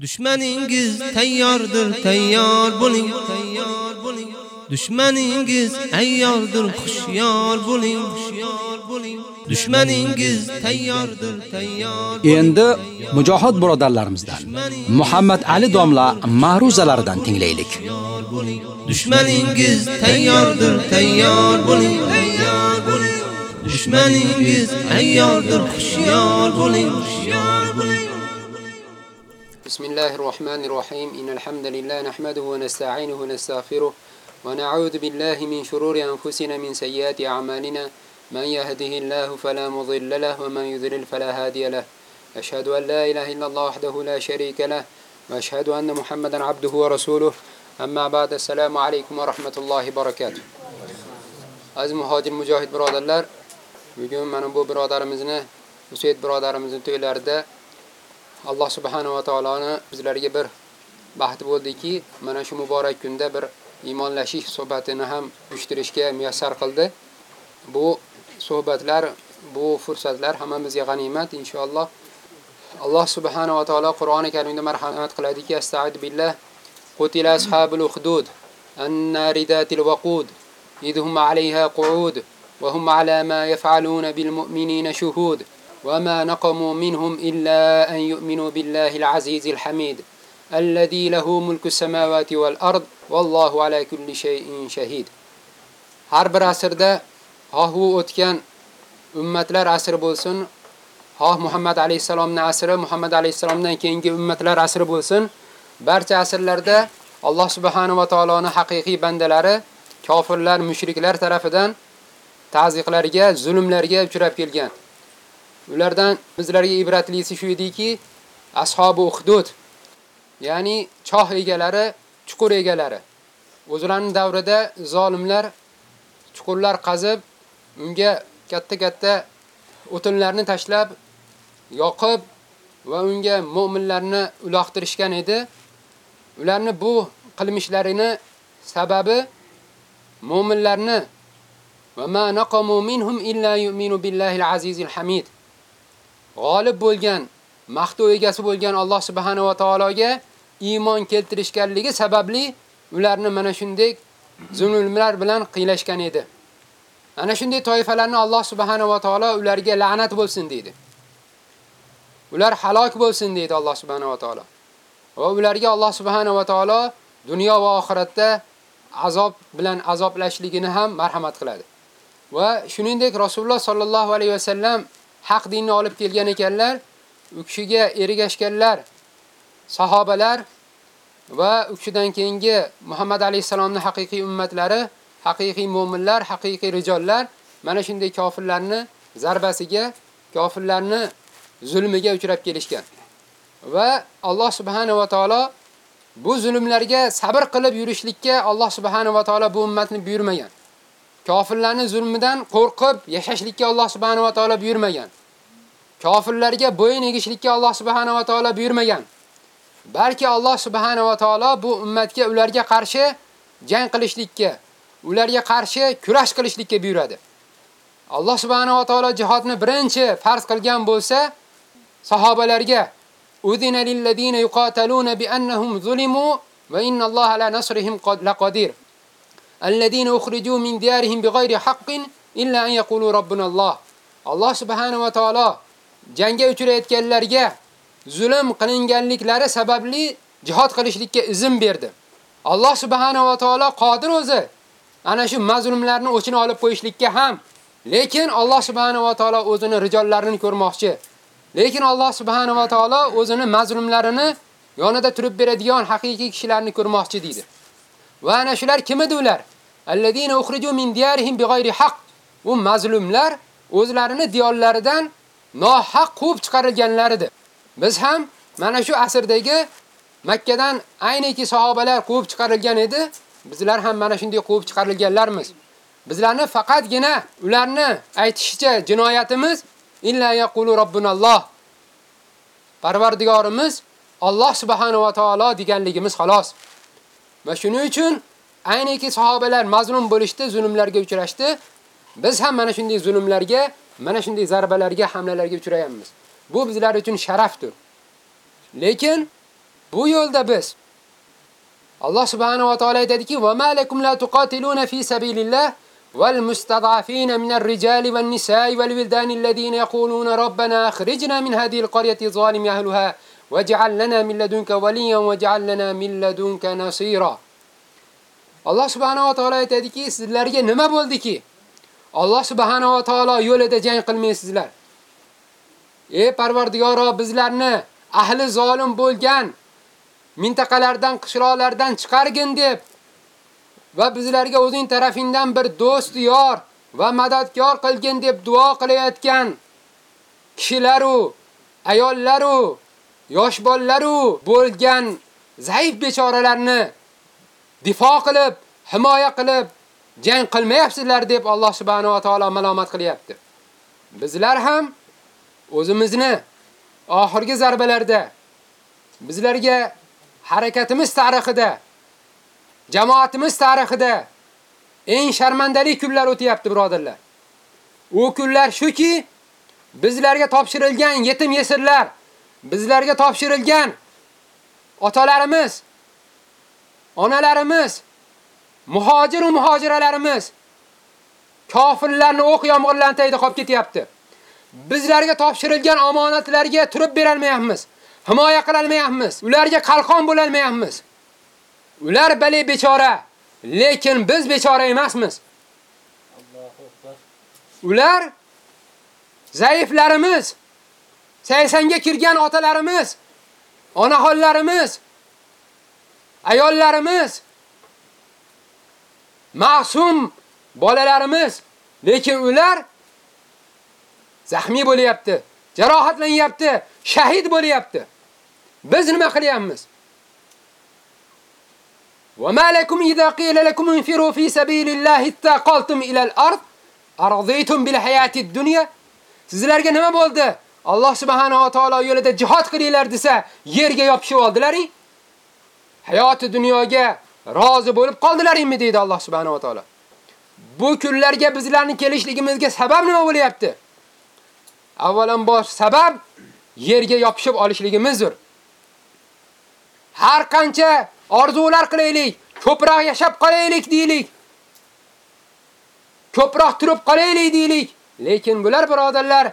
Düşmaningiz tayyordir, tayyor bo'ling, tayyor bo'ling. Dushmaningiz ayyordir, xushyor bo'ling, xushyor bo'ling. Dushmaningiz tayyordir, tayyor. Endi mujohid birodarlarimizdan Muhammad Ali domla ma'ruzalaridan tinglaylik. Dushmaningiz tayyordir, tayyor bo'ling, tayyor bo'ling. Dushmaningiz ayyordir, xushyor bo'ling, xushyor bo'ling. بسم الله الرحمن الرحيم إن الحمد لله نحمده ونستعينه ونستغفره ونعوذ بالله من شرور أنفسنا من سيئات أعمالنا من يهده الله فلا مضل له ومن يضلل فلا هادي له أشهد أن لا إله إلا الله وحده لا شريك له وأشهد أن محمدا عبده ورسوله أما بعد السلام عليكم ورحمة الله وبركاته aziz muhojir mujohid birodarlar bugun mana bu birodarimizni Usayd birodarimizning to'ylarida Alloh subhanahu va taoloni bizlarga bir baxt bo'ldiki, mana shu muborak kunda bir iymonlashish suhbatini ham uyushtirishga muyassar qildi. Bu suhbatlar, bu fursatlar hammamizga g'animat inshaalloh. Alloh subhanahu va taolo Qur'oni Karimda marhamat qiladiki, astag'firu billah. Qutila ashabul ukhdud annaridatil waqud idhum 'alayha qu'ud wa hum 'ala ma yaf'aluna bil mu'minina shuhud. وما نقموا منهم إلا أن يؤمنوا بالله العزيز الحميد الذي له ملك السماوات والأرض والله على كل شيء شهيد har bir asrda xoh u o'tgan ummatlar asri bo'lsin, xoh Muhammad alayhisalomning asri, Muhammad alayhisalomdan keyingi ummatlar asri bo'lsin, barcha asrlarda Alloh subhanahu va taoloning haqiqiy bandalari kofirlar, mushriklar tarafidan ta'ziqlarga, zulmlarga uchrab kelgan. Ulardan bizlarga ibratlisi shu ediki, ashabu hudud, ya'ni choh egalari, chuqur egalari. O'zlarining davrida zolimlar chuqurlar qazib, unga katta-katta o'tinlarni tashlab, yoqib va unga mu'minlarni uloqtirishgan edi. Ularni bu qilmishlarini sababi mu'minlarni va ma naqamu minhum illa yu'minu billahi al-azizil hamid. G'olib bo'lgan, maqtov egasi bo'lgan Alloh subhanahu va taologa iymon keltirishganligi sababli ularni mana shunday zulmlar bilan qiylashgan edi. Ana shunday toifalarni Alloh subhanahu va taolo ularga la'nat bo'lsin dedi. Ular halok bo'lsin dedi Alloh subhanahu va taolo. Va ularga Alloh subhanahu va taolo dunyo va oxiratda azob bilan azoblashligini ham marhamat qiladi. Va shuningdek Rasululloh sallallohu alayhi va sallam haq dinni olib kelgan ekanlar, u kishiga ergashganlar sahobalar va u kishidan keyingi Muhammad alayhisalomning haqiqiy ummatlari, haqiqiy mu'minlar, haqiqiy rijollar mana shunday kofirlarni zarbasiga, kofirlarni zulmiga uchrab kelishgan. Va Alloh subhanahu va taolo bu zulmlarga sabr qilib yurishlikka Alloh subhanahu va taolo bu ummatni buyurmagan. Kofirlarning zulmidan qo'rqib yashashlikka Alloh subhanahu va taolo buyurmagan. Kofirlarga bo'yin egishlikka Alloh subhanahu va taolo buyurmagan. Balki Alloh subhanahu va taolo bu ummatga ularga qarshi jang qilishlikka, ularga qarshi kurash qilishlikka buyuradi. Alloh subhanahu va taolo jihodni birinchi farz qilgan bo'lsa, sahobalarga udina lil ladina yuqataluna bi annahum zulimu va innalloha la nasrihim laqadir. الذين أخرجوا من ديارهم بغير حق إلا أن يقولوا ربنا الله Alloh subhanahu va taolo jangga uchrayotganlarga zulm qilinganliklari sababli jihad qilishlikka izn berdi. Alloh subhanahu va taolo qodir o'zi ana shu mazlumlarni o'chini olib qo'yishlikka ham. Lekin Alloh subhanahu va taolo o'zini rijollarini ko'rmoqchi. Lekin Alloh subhanahu va taolo o'zini mazlumlarini yonida turib beradigan haqiqiy kishilarni ko'rmoqchi deydi. Va ana shular kim edi ular? Allazina ukhriju min diyarihim bighayri haqq. U mazlumlar o'zlarini diyorlaridan nohaq quvib chiqarilganlaridir. Biz ham mana shu asrdagi Makkadan ayniki sahobalar quvib chiqarilgan edi. Bizlar ham mana shunday quvib chiqarilganlarmiz. Bizlarni faqatgina ularni aytishicha jinoyatimiz illa yaqulu robbunalloh. Parvardigorimiz Alloh subhanahu va taolo deganligimiz xolos. Va shuning uchun ayniki sahobalar mazlum bo'lishdi, zulmlarga uchrashdi. Biz ham mana shunday zulmlarga, mana shunday zarbalarga, hamlalarga uchrayapmiz. Bu bizlar uchun sharafdir. Lekin Bu yo'lda biz Alloh subhanahu va taolo aytadiki: "Va malakum la tuqatiluna fi sabilillah wal mustad'afina min ar-rijali wan nisa'i wal wildani alladhina yaquluna rabbana akhrijna min hadhihi al-qaryati zalimi ahliha waj'al lana min ladunka waliyan waj'al lana min ladunka. Alloh subhanahu va taolo aytadiki, sizlarga nima bo'ldiki? Alloh subhanahu va taolo yo'lida jang qilmaysizlar. Ey Parvardigoro, bizlarni ahli zolim bo'lgan mintaqalardan, qishloqlardan chiqargin deb va bizlarga o'zing tarafingdan bir do'st, yor va madadkor qilgin deb duo qilayotgan kishilar u, ayollar u, yosh bolalar u bo'lgan zaif bechoralarni difo qilib, himoya qilib jang qilmayapsizlar deb Alloh subhanahu va taolo malomat qilyapti. Bizlar ham o'zimizni oxirgi zarbalarda bizlarga harakatimiz tarixida jamoatimiz tarixida eng sharmandali kunlar o'tyapti, birodarlar. U kunlar shuki, bizlarga topshirilgan yetim yesirlar, bizlarga topshirilgan otalarimiz, onalarimiz, muhojir va muhojiralarimiz kofirlarni o'q yomg'irlantaydi qolib ketyapti. Bizlarga topshirilgan omonatlarga turib bera olmayapmiz. himoya qila olmayapmiz. Ularga qalqon bo'la olmayapmiz. Ular bali bechora, lekin biz bechora emasmiz. Ular zaiflarimiz, 80 ga kirgan otalarimiz, onaxonlarimiz, ayollarimiz, ma'sum bolalarimiz, lekin ular zaxmiy bo'lyapti, jarohatlanyapti, shahid bo'lyapti. Biz nima qilyapmiz? Wa malakum idza qila lakum infiru fi sabilillahi taqaltum ila al-ard araditum bil hayati ad-dunya Sizlarga nima bo'ldi? Alloh subhanahu va taolo yo'lida jihad qilinglar desa, yerga yopishib oldilaring. Hayoti dunyoga rozi bo'lib qoldilaringmi deydi Alloh subhanahu va taolo. Bu kunlarga bizlarni kelishligimizga sabab nima bo'lyapti? Avvalambor sabab yerga yopishib olishligimizdir. Har qancha orzular qilaylik, ko'proq yashab qolaylik deylik. Ko'proq turib qolaylik deylik. Lekin bular birodarlar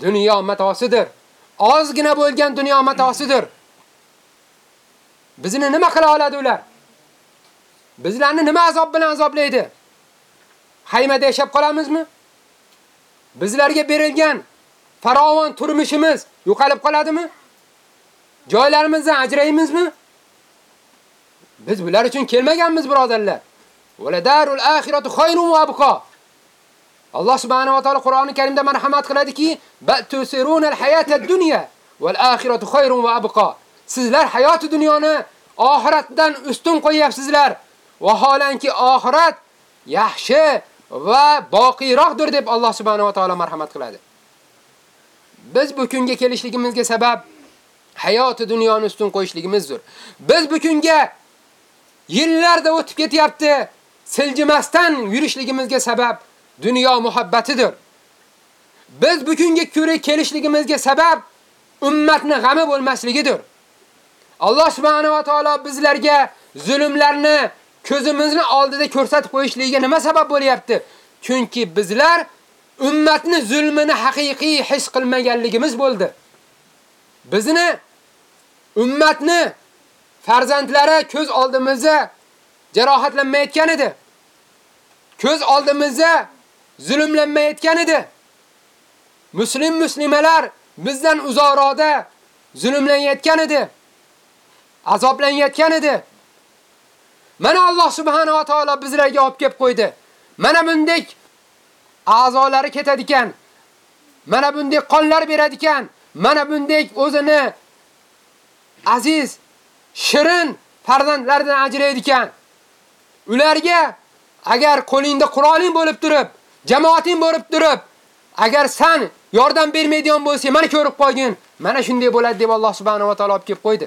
dunyo matosidir. Ozgina bo'lgan dunyo matosidir. Bizni nima qila oladi ular? Bizlarni nima azob bilan azoblaydi? Haymada yashab qolamizmi? Bizlarga berilgan farovon turmushimiz yo'qolib qoladimi? Joylarimizdan ajraymizmi? Biz bular uchun kelmaganmiz, birodarlar. Waladarul oxiratu khayrun va abqa. Alloh subhanahu va taolo Qur'oni Karimda marhamat qiladiki, al-hayata ad-dunya wal oxiratu khayrun va abqa. Sizlar hayoti dunyoni oxiratdan ustun qo'yapsizlar. Vaholanki oxirat yaxshi va boqiyroqdir deb Alloh subhanahu va taolo marhamat qiladi. Biz bu kunga kelishligimizga sabab hayoti dunyoni ustun qo'yishligimizdir. Biz bu kunga yillarda o'tib ketyapti, siljimasdan yurishligimizga sabab dunyo muhabbatidir. Biz bu kunga ko'ra kelishligimizga sabab ummatni g'ami bo'lmasligidir. Alloh subhanahu va taolo bizlarga zulmlarni ko'zimizni oldida ko'rsatib qo'yishligiga nima sabab bo'lyapti? Chunki bizlar ummatni zulmini haqiqiy his qilmaganligimiz bo'ldi. Bizni ummatni farzandlari ko'z oldimizda jarohatlanmayotgan edi. Ko'z oldimizda zulmlanmayotgan edi. Muslim muslimalar bizdan uzoqroqda zulmlanayotgan edi. Azoblanayotgan edi. Mana Alloh subhanahu va taolo bizlarga olib kelib qo'ydi. Mana bunday a'zolari ketadi ekan. Mana bunday qonlar beradi ekan. Mana bunday o'zini aziz, shirin farzandlardan ajraydi ekan. Ularga agar qo'lingda Qur'oning bo'lib turib, jamoating bo'lib turib, agar sen yordam bermaydigan bo'lsang, mana ko'rib qo'ygin. Mana shunday bo'ladi deb Alloh subhanahu va taolo olib kelib qo'ydi.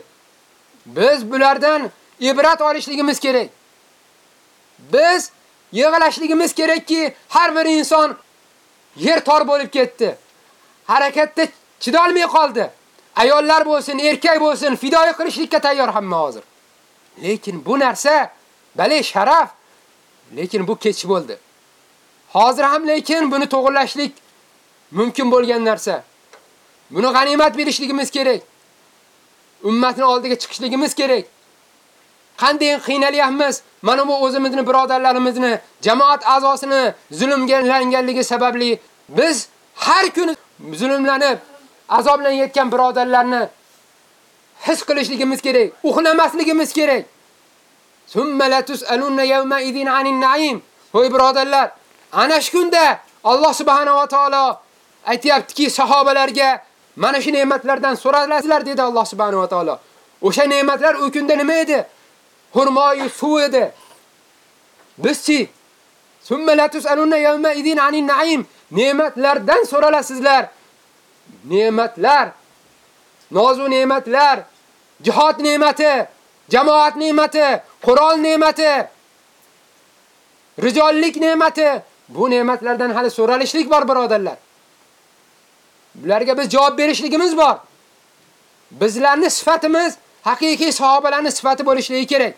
Biz bulardan ibrat olishligimiz kerak. Biz yig'ilashligimiz kerakki, har bir inson yer tor bo'lib ketdi. Harakatda chidolmay qoldi. ayollar bo'lsin, erkak bo'lsin, fidoi qilishlikka tayyor hamma hozir. Lekin bu narsa bale sharaf, lekin bu kech bo'ldi. Hozir ham lekin buni to'g'rilashlik mumkin bo'lgan narsa. Buni g'animat berishligimiz kerak. Ummatni oldiga chiqishligimiz kerak. Qanday qiynalyapmiz? Mana bu o'zimizni birodarlarimizni, jamoat a'zosini zulmlanganligi sababli biz har kuni zulmlanib, azoblanayotgan birodarlarni his qilishligimiz kerak, uxlamasligimiz kerak. Summa la tusaluna yawma idin anin na'im. Voy birodarlar, ana shu kunda Alloh subhanahu va taolo aytayaptiki sahobalarga mana shu ne'matlardan so'ralasizlar dedi Alloh subhanahu va taolo. O'sha ne'matlar u kunda nima edi? Hurmoyu suv edi. Bizchi Summa la tusaluna yawma idin anin na'im. Ne'matlardan so'ralasizlar. Ne'matlar, nozu ne'matlar, jihad ne'mati, jamoat ne'mati, Qur'on ne'mati, rijollik ne'mati, bu ne'matlardan hali so'ralishlik bor birodarlar. Bularga biz javob berishligimiz bor. Bizlarning sifatimiz haqiqiy sahobalarning sifati bo'lishligi kerak.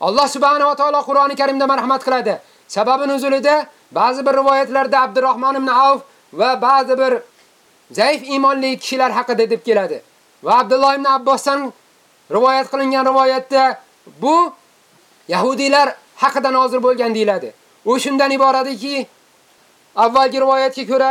Alloh subhanahu va taolo Qur'oni Karimda marhamat qiladi. Sababi nuzulida ba'zi bir rivoyatlarda Abdurrahmon ibn Auf va ba'zi bir zaif iymonli kishilar haqida deb keladi. Va Abdulloh ibn Abbosdan rivoyat qilingan rivoyatda bu yahudiylar haqida nozil bo'lgan deyiladi. U shundan iboratki, avvalgi rivoyatga ko'ra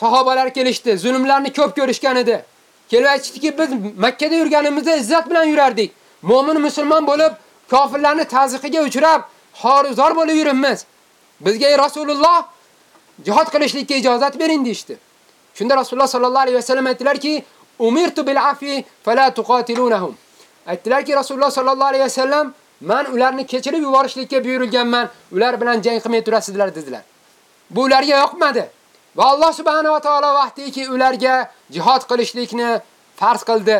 sahobalar kelishdi, zulmlarni ko'p ko'rishgan edi. Kelib aytishdiki, biz Makka da yurganimizda izzat bilan yurardik. Mu'min musulmon bo'lib, kofirlarni taziqiga uchrab, xorizor bo'lib yuribmiz. Bizga Rasululloh jihad qilishlikka ijozat bering deshti. Shunda Rasululloh sallallohu alayhi vasallam aytdilarki, "Umirtu bil afi fala tuqatilunhum." Aytdilarki Rasululloh sallallohu alayhi vasallam Men ularni kechirib yuborishlikka buyurilganman. Ular bilan jang qilmay turasizlar dedilar. Bu ularga yoqmadi. Va Alloh subhanahu va taolo vaqtiki ularga jihad qilishlikni farz qildi.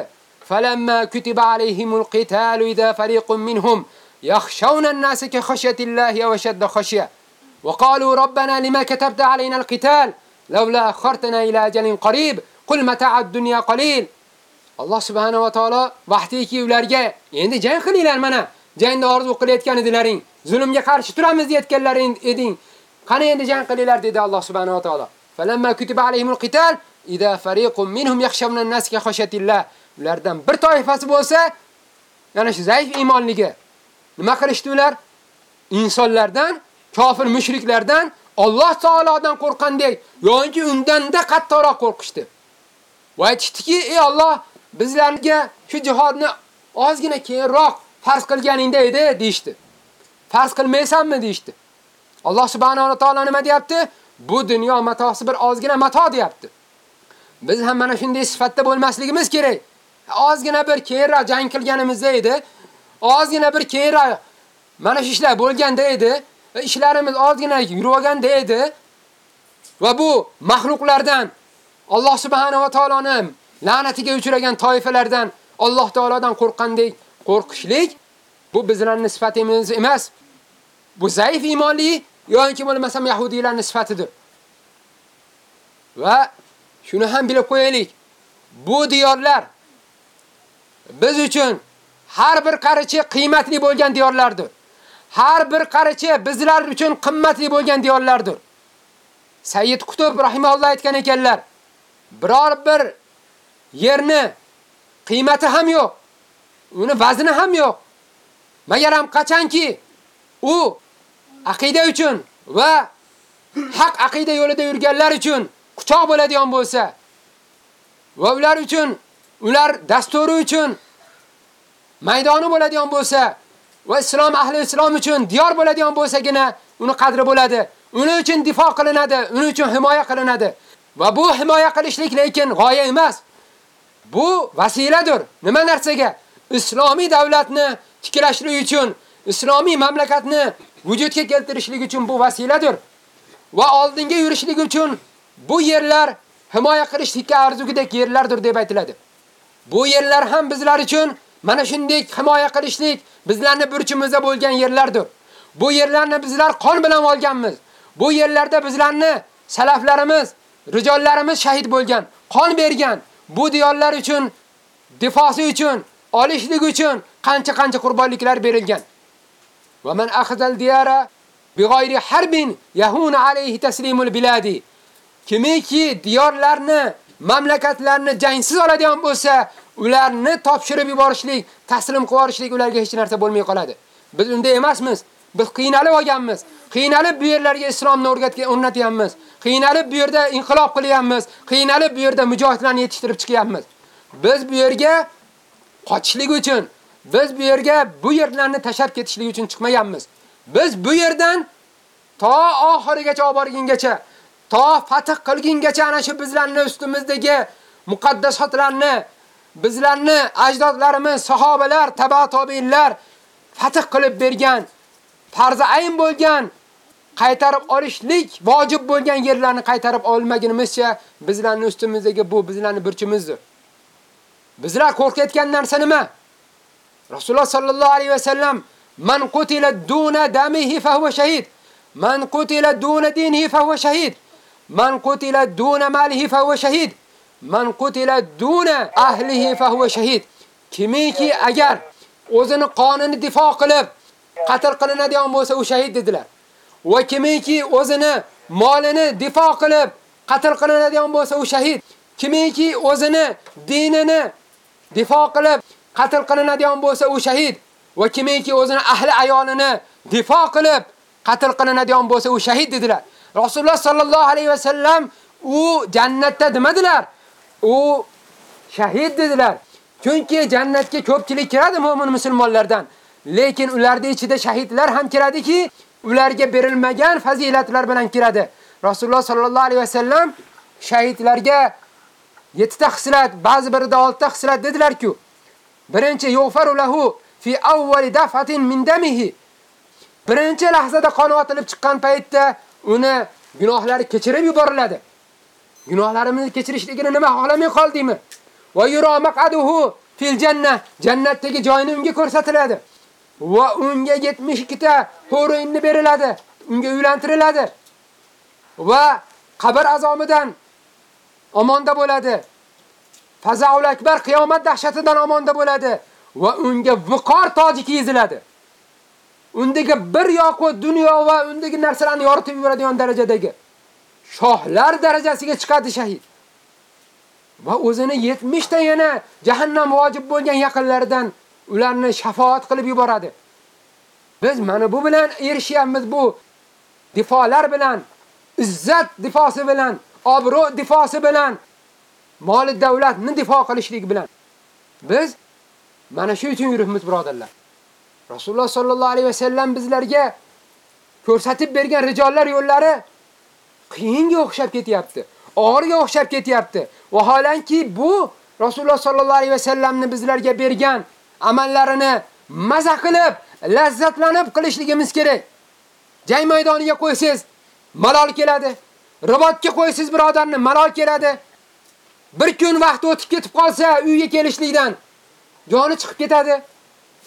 Falamma kutiba alayhimul qitalu idha fariqun minhum yakhshawna an-nasa ka khashyatillahi wa shadda khashya. Wa qalu rabbana lima katabta alayna al-qital lawla akhartana ila ajalin qarib qul mata'ad dunya qalil. Alloh subhanahu va taolo vaqtiki ularga endi jang qilinglar mana Jangni orzu qilayotgan edilaring, zulmga qarshi turamiz deyotganlaring eding. Qani endi jang qilinglar dedi Alloh subhanahu va taolo. Falamma kutiba alayhimul qital idha fariqun minhum yakhshawna an-nas ka. Ulardan bir toifasi bo'lsa, yana shu zaif iymonligi. Nima qilishdi ular? Insonlardan, kofir mushriklardan, Alloh taolodan qo'rqqandek, yoki undan-da qattiqroq qo'rqishdi. Va aytishdiki, "Ey Alloh, bizlarga shu jihodni ozgina keyinroq farz qilganingda edi deyshti. Farz qilmaysanmi deyshti. Alloh subhanahu va taolo nima deyapti? Bu dunyo matosi bir ozgina mato deyapti. Biz ham mana shunday sifatda bo'lmasligimiz kerak. Ozgina bir kera jang qilganimizda edi. Ozgina bir kera mana shu ishlar bo'lganda edi. Ishlarimiz ozgina yurganda edi. Va bu mahluqlardan Alloh subhanahu va taoloning la'natiga uchragan toifalardan Alloh taolodan qo'rqqandek qo'rqishlik bu bizlarning sifatimiz emas. Bu zaif iymonli yoki bo'lmasam yahudiylarning sifatidir. Va shuni ham bilib qo'yaylik. Bu diyorlar biz uchun har bir qarichi qiymatli bo'lgan diyorlardir. Har bir qarichi bizlar uchun qimmatli bo'lgan diyorlardir. Sayyid Qutb rahimahulloh aytgan ekanlar, biror bir yerni qiymati ham yo'q. uni vazni ham yo'q. Magar ham qachonki u aqida uchun va haq aqida yo'lida yurganlar uchun quchoq bo'ladigan bo'lsa va ular uchun ular dasturi uchun maydoni bo'ladigan bo'lsa va islom ahli islom uchun diyor bo'ladigan bo'lsagina uni qadri bo'ladi. Uni uchun difo qilinadi, uni uchun himoya qilinadi. Va bu himoya qilishlik lekin g'oya emas. Bu vasiladir. Nima narsaga? islomiy davlatni tiklashlik uchun, islomiy mamlakatni vujudga keltirishlik uchun bu vasiladir. Va oldinga yurishlik uchun bu yerlar himoya qilishlikka arzugidek yerlardir deb aytiladi. Bu yerlar ham bizlar uchun mana shunday himoya qilishlik bizlarning burchimizda bo'lgan yerlardir. Bu yerlarni bizlar qon bilan olganmiz. Bu yerlarda bizlarni salaflarimiz, rijollarimiz shahid bo'lgan, qon bergan. bu diyorlar uchun difosi uchun, olishlik uchun qancha-qancha qurbonliklar berilgan. Va man akhadal diyara bighayri harbin yahuna alayhi taslimul biladi. Kimiki diyorlarni, mamlakatlarni jangsiz oladigan bo'lsa, ularni topshirib yuborishlik, taslim qilib yuborishlik ularga hech narsa bo'lmay qoladi. Biz unda emasmiz. Biz qiynalib olganmiz. Qiynalib bu yerlarga islomni o'rgatgan, o'rnatyapmiz. Qiynalib bu yerda inqilob qilyapmiz. Qiynalib bu yerda mujohidlarni yetishtirib chiqyapmiz. Biz bu yerga qochishlik uchun, biz bu yerga bu yerlarni tashab ketishlik uchun chiqmaganmiz. Biz bu yerdan to oxirigacha olib borgungacha, to fath qilgungacha ana shu bizlarning ustimizdagi muqaddasotlarni, bizlarni ajdodlarimiz, sahobalar, taba tobiinlar fath qilib bergan, farzi ayn bo'lgan, qaytarib olishlik vojib bo'lgan yerlarni qaytarib olmagunimizcha bizlarning ustimizdagi bu bizlarning burchimizdir. Bizlar qo'rqayotgan narsa nima? Rasululloh sallallohu alayhi vasallam man qutila duna damihi fa huwa shahid. Man qutila duna dinihi fa huwa shahid. Man qutila duna malihi fa huwa shahid. Man qutila duna ahlihi fa huwa shahid. Kimiki agar o'zini qonini difo qilib qatl qilinadigan bo'lsa u shahid dedilar. Va kimiki o'zini molini difo qilib qatl qilinadigan bo'lsa u shahid. Kimiki o'zini dinini difo qilib qatl qilinadigan bo'lsa u shahid. Va kimiki o'zini ahli ayolini difo qilib qatl qilinadigan bo'lsa u shahid dedilar. Rasululloh sallallohu alayhi va sallam u jannatda demadilar. U shahid dedilar. Chunki jannatga ko'pchilik kiradi mu'min musulmonlardan. Lekin ularning ichida shahidlar ham kiradiki, ularga berilmagan fazilatlar bilan kiradi. Rasululloh sallallohu alayhi va sallam shahidlarga 7 ta xislat, ba'zi birida 6 ta xislat dedilar-ku. Birinchi yufaru lahu fi awwal dafatin min damihi. Birinchi lahzada qon otilib chiqqan paytda uni gunohlari kechirib yuboriladi. Gunohlarimizni kechirishligini nima xohlamay qoldingmi? Va yura maqaduhu fil janna. Jannatdagi joyini unga ko'rsatiladi. Va unga 72 ta huruyinni beriladi. Unga uylantiriladi. Va qabr azomidan omonda bo'ladi. Fazaul akbar qiyomat dahshatidan omonda bo'ladi va unga viqor toji kiyiziladi. Undagi bir yoqi dunyo va undagi narsalarni yoritib yuboradigan darajadagi shohlar darajasiga chiqadi shahid. Va o'zini 70 ta yana jahannam vojib bo'lgan yaqinlaridan ularni shafaat qilib yuboradi. Biz mana bu bilan erishyapmiz bu difolar bilan, izzat difosi bilan, obro' difosi bilan, moli davlatni difo qilishlik bilan. Biz mana shu uchun yuribmiz, birodarlar. Rasululloh sallallohu alayhi vasallam bizlarga ko'rsatib bergan rijollar yo'llari qiyinga o'xshab ketyapti. Og'irga o'xshab ketyapti. Vaholanki bu Rasululloh sallallohu alayhi vasallamni bizlarga bergan amallarini maza qilib, lazzatlanib qilishligimiz kerak. Jang maydoniga qo'ysiz, malol keladi. Robotga qo'ysiz birodarni, malol keladi. Bir kun vaqt o'tib ketib qolsa, uyga kelishlikdan joni chiqib ketadi.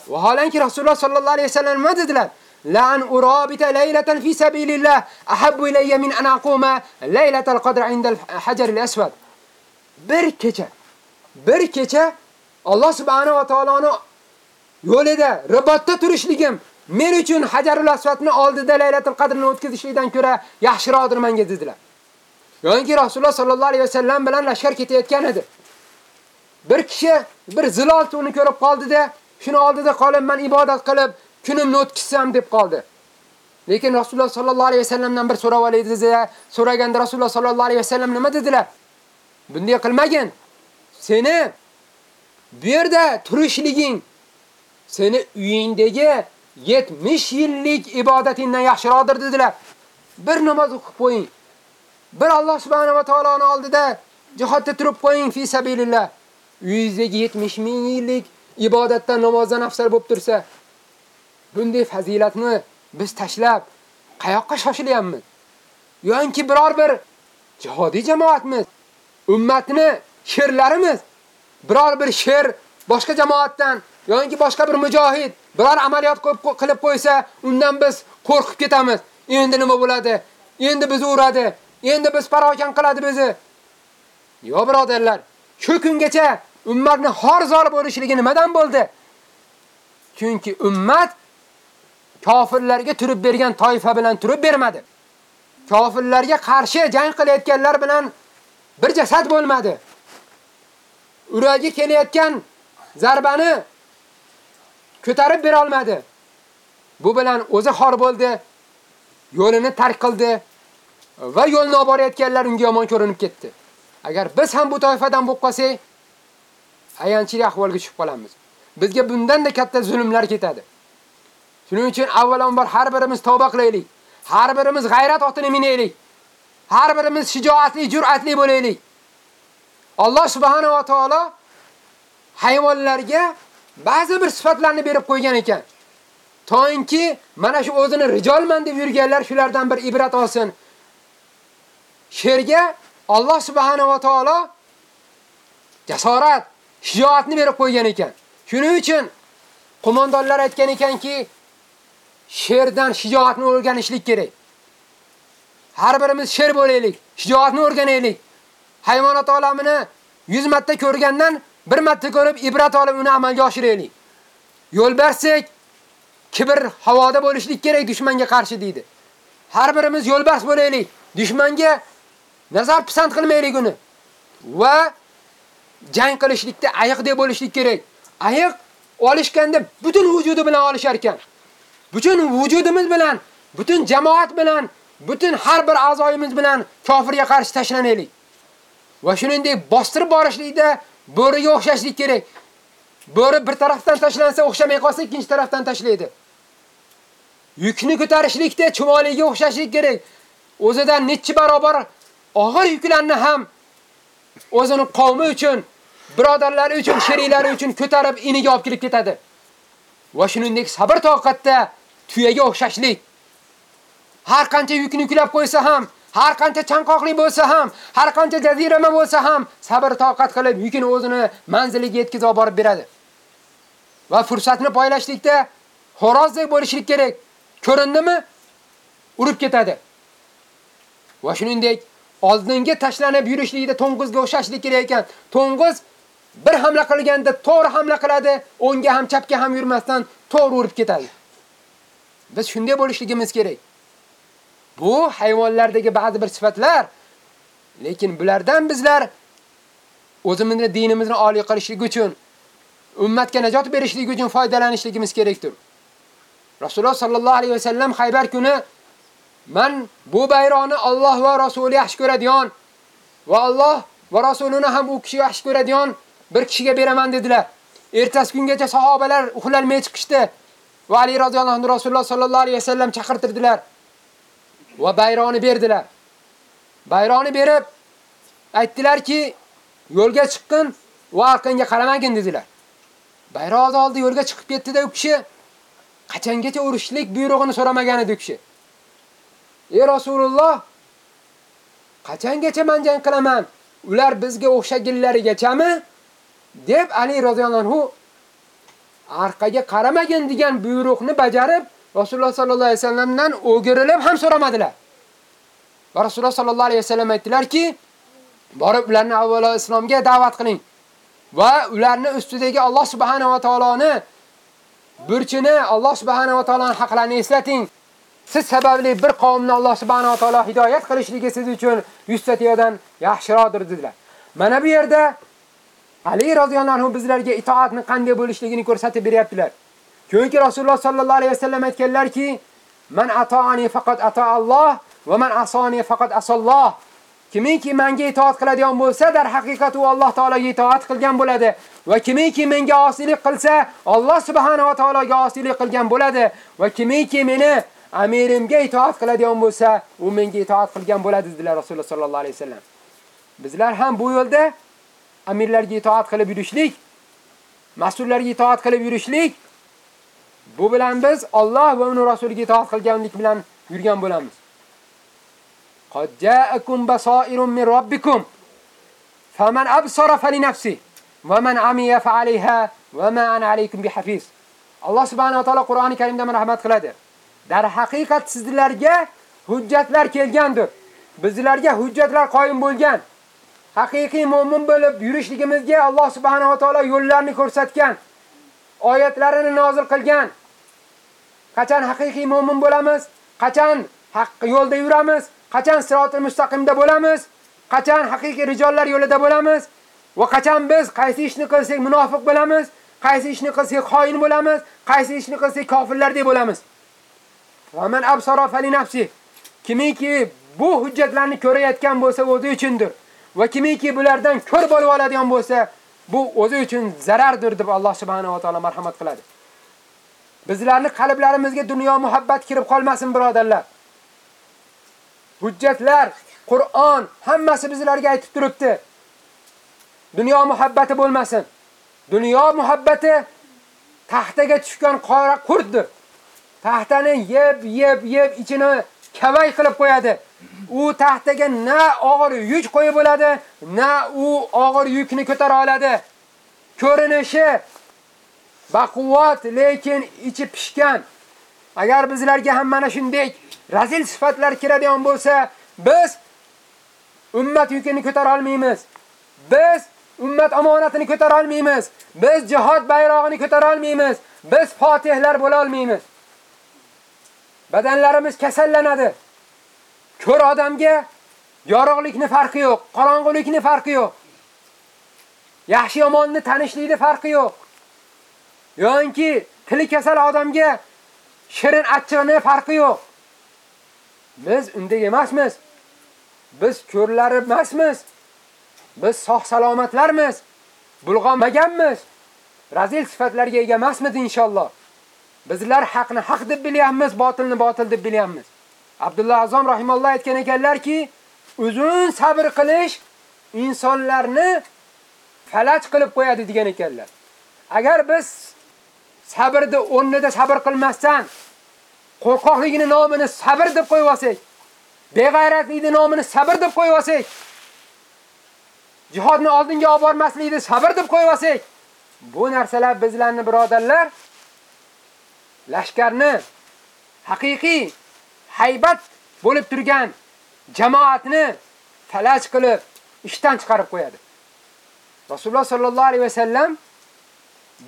Vaholanki Rasululloh sallallohu alayhi vasallam nima dedilar? La an urabita laylatan fi sabilillah ahabbu ilayya min an aquma laylatal qadr inda al-hajar al-aswad. Bir kecha, bir kecha Alloh subhanahu va taoloning yo'lida ribotda turishligim men uchun Hajarul Aswadni oldida Laylatul Qadrni o'tkazishlikdan ko'ra yaxshiroqdir menga dedilar. Yo'nki Rasululloh sallallohu alayhi vasallam bilan lashkar ketayotgan edi. Bir kishi bir zilol tuni ko'rib qoldi-da, shuni oldida qolib men ibodat qilib kunimni o'tkizsam deb qoldi. Lekin Rasululloh sallallohu alayhi vasallamdan bir so'rab olaydi-da, so'raganda Rasululloh sallallohu alayhi vasallam nima dedilar? Bunday qilmagin. Seni bu yerda turishliging seni uyingdagi 70 yillik ibodatingdan yaxshiroqdir dedilar. Bir namoz o'qib qo'ying. Bir Alloh subhanahu va taoloning oldida jihodda turib qo'ying fi sabilillah. Uyingizdagi 70 ming yillik ibodatdan namozdan afzal bo'lib tursa, bunday fazilatni biz tashlab qayoqqa shoshilyapmiz? Yo'nki biror bir jihodiy jamoatmiz, ummatni sherlarimiz, biror bir sher boshqa jamoatdan yoki boshqa bir mujohid biror amaliyot qilib qo'ysa, undan biz qo'rqib ketamiz. Endi nima bo'ladi? Endi bizni uradi. Endi biz parokan qiladi bizni. Yo birodarlar, shu kungacha ummatni xor zor bo'lishligi nimadan bo'ldi? Chunki ummat kofirlarga turib bergan toifa bilan turib bermadi. Kofirlarga qarshi jang qilayotganlar bilan bir jasad bo'lmadi. Uraga kelayotgan zarbani ko'tarib bera olmadi. Bu bilan o'zi xor bo'ldi, yo'lini tark qildi va yo'lni olib borayotganlar unga yomon ko'rinib ketdi. Agar biz ham bu toifadan bo'lib qolsak, ayanchli ahvolga tushib qolamiz. Bizga bundan da katta zulmlar ketadi. Shuning uchun avvalambor har birimiz tavba qilaylik. Har birimiz g'ayrat otini minaylik. Har birimiz shijoatli, jur'atli bo'laylik. Alloh subhanahu va taolo hayvonlarga ba'zi bir sifatlarni berib qo'ygan ekan. To'yinki mana shu o'zini rijolman deb yurganlar shulardan bir ibrat olsin. Sherga Alloh subhanahu va taolo jasorat, shijoatni berib qo'ygan ekan. Shuning uchun qo'mondonlar aytgan ekanki, sherdan shijoatni o'rganishlik kerak. Har birimiz sher bo'laylik, shijoatni o'rganaylik. Hayvonot olamini 100 marta ko'rgandan bir marta ko'rib ibrat olib uni amalga oshiraylik. Yo'l bersak, kibr havoda bo'lishlik kerak dushmanga qarshi deydi. Har birimiz yo'lbars bo'laylik. Dushmanga nazar pisand qilmaylik uni. Va jang qilishlikda ayiq deb bo'lishlik kerak. Ayiq olishganda butun vujudi bilan olishar ekan. Butun vujudimiz bilan, butun jamoat bilan, butun har bir a'zoyimiz bilan kofirga qarshi tashlanaylik. Va shuningdek bostirib borishlikda bo'riga o'xshashlik kerak. Bo'ri bir tarafdan tashlansa o'xshamay qolsa, ikkinchi tarafdan tashlaydi. Yukni ko'tarishlikda chumoliga o'xshashlik kerak. O'zidan necha barobar og'ir yuklarni ham o'zini qavmi uchun, birodarlari uchun, sheriklari uchun ko'tarib iniga olib kelib ketadi. Va shuningdek sabr toqatda tuyaga o'xshashlik. Har qancha yukni yuklab qo'ysa ham, har qancha chanqoqli bo'lsa ham, har qancha jazirama bo'lsa ham, sabr toqat qilib yukini o'zini manziliga yetkazib borib beradi. Va fursatni poylashlikda xo'rozdek bo'lishlik kerak. Ko'rindimi? Urib ketadi. Va shuningdek, oldinga tashlanib yurishlikda to'ng'izga o'xshashlik kerak ekan. To'ng'iz bir hamla qilganda to'g'ri hamla qiladi, o'ngga ham chapga ham yurmasdan to'g'ri urib ketadi. Biz shunday bo'lishligimiz kerak. Bu hayvonlardagi ba'zi bir sifatlar, lekin bulardan bizlar o'zimizni dinimizni oliy qilishlik uchun, ummatga najot berishlik uchun foydalanishligimiz kerakdir. Rasululloh sallallohu alayhi vasallam Xaybar kuni men bu bayroni Alloh va Rasuli yaxshi ko'radigan va Alloh va Rasulini ham u kishi yaxshi ko'radigan bir kishiga beraman dedilar. Ertasi kungacha sahobalar uxlalmay chiqishdi. Va Ali radhiyallohu anhu Rasululloh sallallohu alayhi vasallam chaqirtirdilar. Va bayroni berdilar. Bayroni berib aytdilarki, yo'lga chiqqin va orqangga qaramagin dedilar. Bayroq oldi yo'lga chiqib ketdi-da u kishi qachongacha urushlik buyrug'ini so'ramagan edi u kishi. Ey Rasululloh, qachongacha men jang qilaman? Ular bizga o'xshaginlarigachami? deb Ali roziyallohu anhu orqaga qaramagin degan buyruqni bajarib Rasululloh sallallohu alayhi vasallamdan o'girilib ham so'ramadilar. Va Rasululloh sallallohu alayhi vasallam aytdilarki, borib ularni avvalo islomga da'vat qiling va ularni ustidagi Alloh subhanahu va taoloni burchini, Alloh subhanahu va taoloning haqlarini eslating. Siz sababli bir qavmni Alloh subhanahu va taolo hidoyat qilishligi siz uchun 100 satiyadan yaxshiroqdir dedilar. Mana bu yerda Ali roziyallohu anhu bizlarga itoatni qanday bo'lishligini ko'rsatib beryaptilar. Chunki Rasululloh sallallohu alayhi vasallam aytganlarki, "Man ata'ani faqat ata Alloh va man asani faqat asalloh." Kimiki menga itoat qiladigan bo'lsa, dar haqiqat u Alloh taolaga itoat qilgan bo'ladi va kimiki menga osiylik qilsa, Alloh subhanahu va taologa osiylik qilgan bo'ladi va kimiki meni amirimga itoat qiladigan bo'lsa, u menga itoat qilgan bo'ladi dedilar Rasululloh sallallohu alayhi vasallam. Bizlar ham bu yo'lda amirlarga itoat qilib yurishlik, mas'ullarga itoat qilib yurishlik bu bilan biz Alloh va uning rasuliga itoat qilganlik bilan yurgan bo'lamiz. Qad ja'akum basairun min robbikum faman absara falinafsi va man amiya fa alayha va ma ana alaykum bihafiz. Alloh subhanahu va taolo Qur'oni Karimda rahmat qiladi. Dar haqiqat sizlarga hujjatlar kelgandir. Bizlarga hujjatlar qoyim bo'lgan. haqiqiy mu'min bo'lib yurishligimizga Alloh subhanahu va taolo yo'llarini ko'rsatgan, oyatlarini nozil qilgan. Qachon haqiqiy mu'min bo'lamiz? Qachon haqq yo'lda yuramiz? Qachon sirotul mustaqimda bo'lamiz? Qachon haqiqiy rijollar yo'lida bo'lamiz? Va qachon biz qaysi ishni qilsak munofiq bo'lamiz? Qaysi ishni qilsak xoin bo'lamiz? Qaysi ishni qilsak kofirlardek bo'lamiz? Va man absara fali nafsi. Kimiki bu hujjatlarni ko'rayotgan bo'lsa o'zi uchundir. Va kimiki bulardan ko'r bo'lib oladigan bo'lsa, bu o'zi uchun zarardir deb Alloh subhanahu va taolo marhamat qiladi. Bizlarni qalblarimizga dunyo muhabbat kirib qolmasin, birodarlar. Hujjatlar, Qur'on hammasi bizlarga aytib turibdi. Dunyo muhabbati bo'lmasin. Dunyo muhabbati taxtaga tushgan qora qurtdir. Tahtani yeb, yeb, yeb ichini kavay qilib qo'yadi. U taxtaga na og'ir yuk qo'yib bo'ladi, na u og'ir yukni ko'tara oladi. Ko'rinishi baquvvat, lekin ichi pishgan. Agar bizlarga ham mana shunday razil sifatlar kiradigan bo'lsa, biz ummat yukini ko'tara olmaymiz. Biz ummat omonatini ko'tara olmaymiz. Biz jihad bayrog'ini ko'tara olmaymiz. Biz fotihlar bo'la olmaymiz. Badanlarimiz kasallanadi. Ko'r odamga yorug'likni farqi yo'q, qorong'ulikni farqi yo'q. Yaxshi yomonni tanishlikni farqi yo'q. Yo'inki tili kasal odamga shirin achchig'ini farqi yo'q. Biz unda emasmiz. Biz ko'rlar emasmiz. Biz sog' salomatlarmiz. Bulg'amaganmiz. Razil sifatlarga ega emasmiz inshaalloh. Bizlar haqni haq deb bilyapmiz, botilni botil deb bilyapmiz. Abdulloh Azom rahimalloh aytgan ekanlarki, uzun sabr qilish insonlarni falaj qilib qo'yadi degan ekanlar. Agar biz sabrni o'rnida sabr qilmasdan, qo'rqoqligini nomini sabr deb qo'yib olsak, beg'ayratlikni nomini sabr deb qo'yib olsak, jihodni oldinga olib bormaslikni sabr deb qo'yib olsak, bu narsalar bizlarni birodarlar lashkarni haqiqiy haybat bo'lib turgan jamoatni falaj qilib ishdan chiqarib qo'yadi. Rasululloh sallallohu alayhi vasallam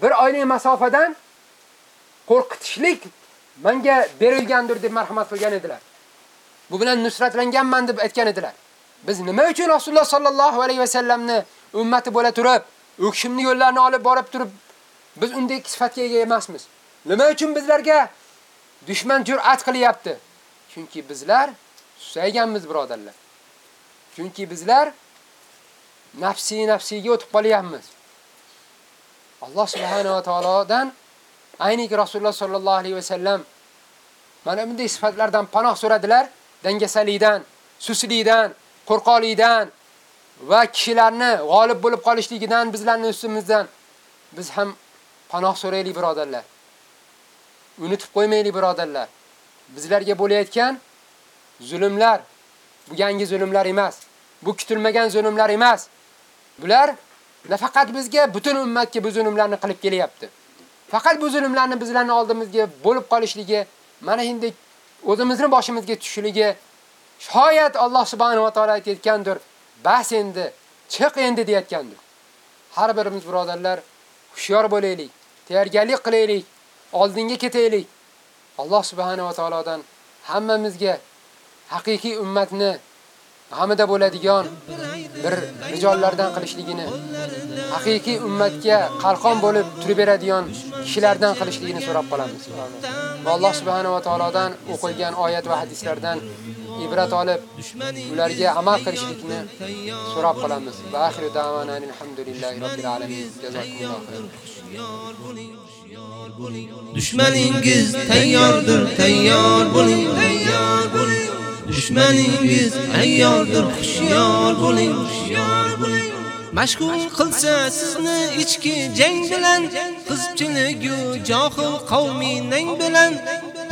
bir oylik masofadan qo'rqitishlik menga berilgandir deb marhamat qilgan edilar. Bu bilan nusratlanganman deb aytgan edilar. Biz nima uchun Rasululloh sallallohu alayhi vasallamni ummati bo'la turib, o'kishimni yo'llarini olib borib turib, biz undek sifatga ega emasmiz. Nima uchun bizlarga dushman jur'at qilyapti? Chunki bizlar susayganmiz, birodarlar. Chunki bizlar nafsi nafsiga o'tib qolyapmiz. Alloh subhanahu va taolodan aynik Rasululloh sollallohu alayhi va sallam mana bunday sifatlardan panoh so'radilar, dangasalikdan, suslikdan, qo'rqoqlikdan va kishilarni g'olib bo'lib qolishligidan bizlarning ustimizdan biz ham panoh so'raylik, birodarlar. Unutib qo'ymaylik, birodarlar. Bizlarga bo'layotgan zulmlar bu yangi zulmlar emas. Bu kutilmagan zulmlar emas. Bular nafaqat bizga, butun ummatga bu zulmlarni qilib kelyapti. Faqat bu zulmlarni bizlarni oldimizga bo'lib qolishligi, mana endi o'zimizni boshimizga tushishligi shoyat Alloh subhanahu va taolo aytayotgandir. Bas endi, chiq endi deyotgandir. Har birimiz birodarlar hushyor bo'laylik, tayyorgarlik qilaylik, oldinga ketaylik. Alloh subhanahu va taolodan hammamizga haqiqiy ummatni g'amida bo'ladigan bir rijollardan qilishligini, haqiqiy ummatga qalqon bo'lib turib beradigan kishilardan qilishligini so'rab qolamiz. Va Alloh subhanahu va taolodan o'qilgan oyat va hadislardan ibrat olib, ularga amal qilishlikni so'rab qolamiz. Va oxiru da'vana alhamdulillahi robbil alamin. Jazakumulloh xayr. Dushmaningiz tayyordir, tayyor bo'ling, tayyor bo'ling. Dushmaningiz ayyordir, hushyor bo'ling, hushyor bo'ling. Mashg'ul qilsa sizni ichki jang bilan, qizchilik-yu johil qavmining bilan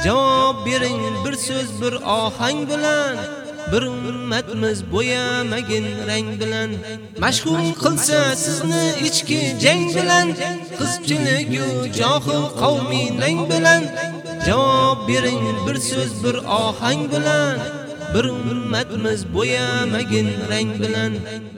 javob bering bir so'z bir ohang bilan. Bir ummatimiz bo'yamagin rang bilan. Mashg'ul qilsa sizni ichki jang bilan qizchilik-yu johil qavmining bilan. Javob bering bir so'z bir ohang bilan. Bir ummatmiz bo'yamagin rang bilan.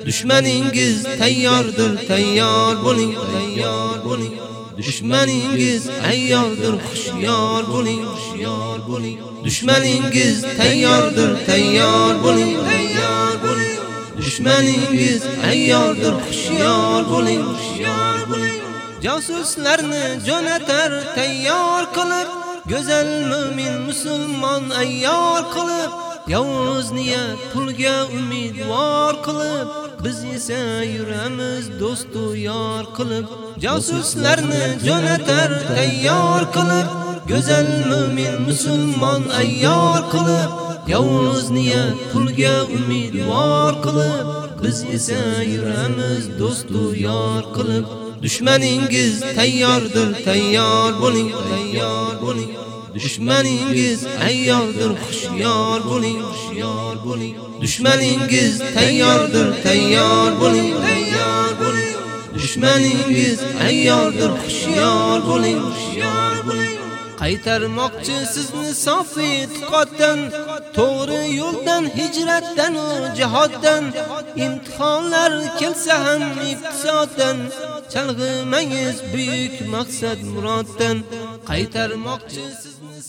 Dushmaningiz tayyordir tayyor bo'ling tayyor bo'ling. Dushmaningiz ayyordir xushyor bo'ling xushyor bo'ling. Dushmaningiz tayyordir tayyor bo'ling tayyor bo'ling. Dushmaningiz ayyordir xushyor bo'ling xushyor bo'ling. Josuslarni jo'natar tayyor qilib, go'zal mu'min musulmon ayyor qilib, yovuz niyat pulga umidvor qilib, biz esa yuramiz do'stu yor qilib. Josuslarni jo'natar tayyor qilib, go'zal mu'min musulmon ayyor qilib, yovuz niyat pulga umidvor qilib, biz esa yuramiz do'stu yor qilib. Dushmaningiz tayyordir, tayyor bo'ling, tayyor bo'ling. Dushmaningiz ayyordir, xushyor bo'ling, xushyor bo'ling. Dushmaningiz tayyordir, tayyor bo'ling, tayyor bo'ling. Dushmaningiz ayyordir, xushyor bo'ling, xushyor bo'ling. Qaytarmoqchi sizni sofi e'tiqoddan, to'g'ri yo'ldan, hijratdan jihoddan, imtihonlar kelsa ham iqtisoddan, chalg'imangiz buyuk maqsad muroddan, qaytarmoqchi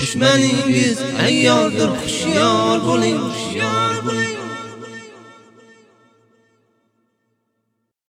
Dushmaningiz ayyordir, xushyor bo'ling, xushyor bo'ling.